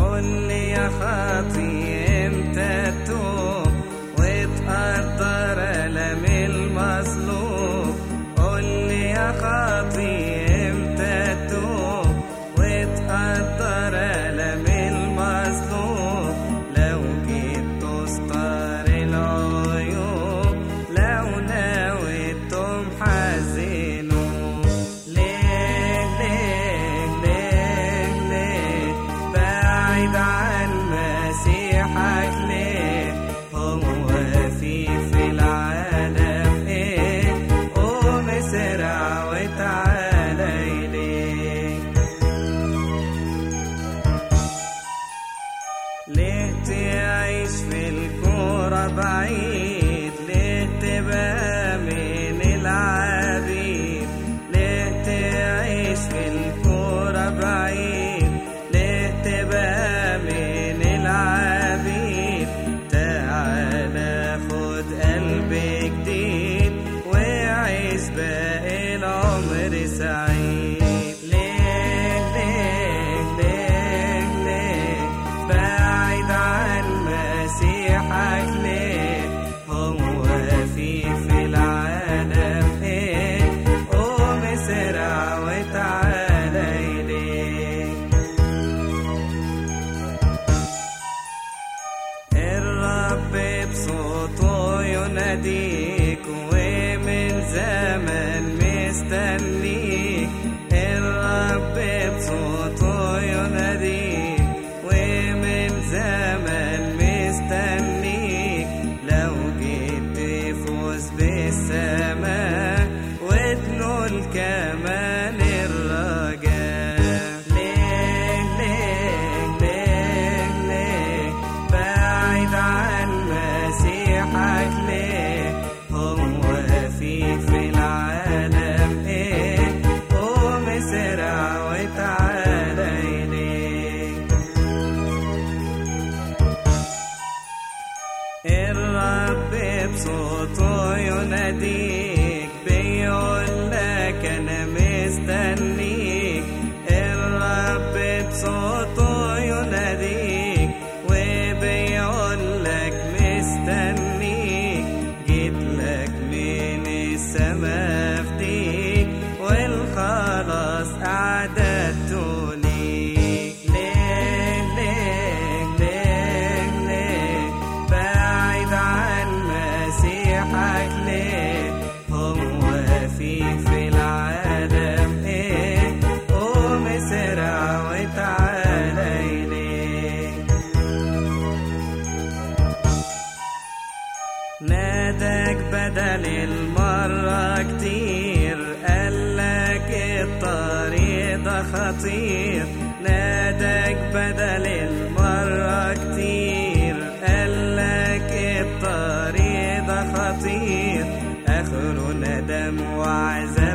قل يا خاطي إمتى تتوب وتقدر الم المظلوم قل يا خاطي إمتى تتوب وتقدر الم المظلوم لو جيت تستر العيوب لو ناوي تمحى وتعالى إليك ليه تعيش في الكورة بعيد. I Eddie. واديك بيقول لك أنا مستنيك. الرب بصوته يناديك وبيقول لك مستنيك. جيت لك من السماء تاني المرة كتير الطريق ده خطير. بدل المرة كتير. قالك الطريق ده خطير. آخره ندم وعذاب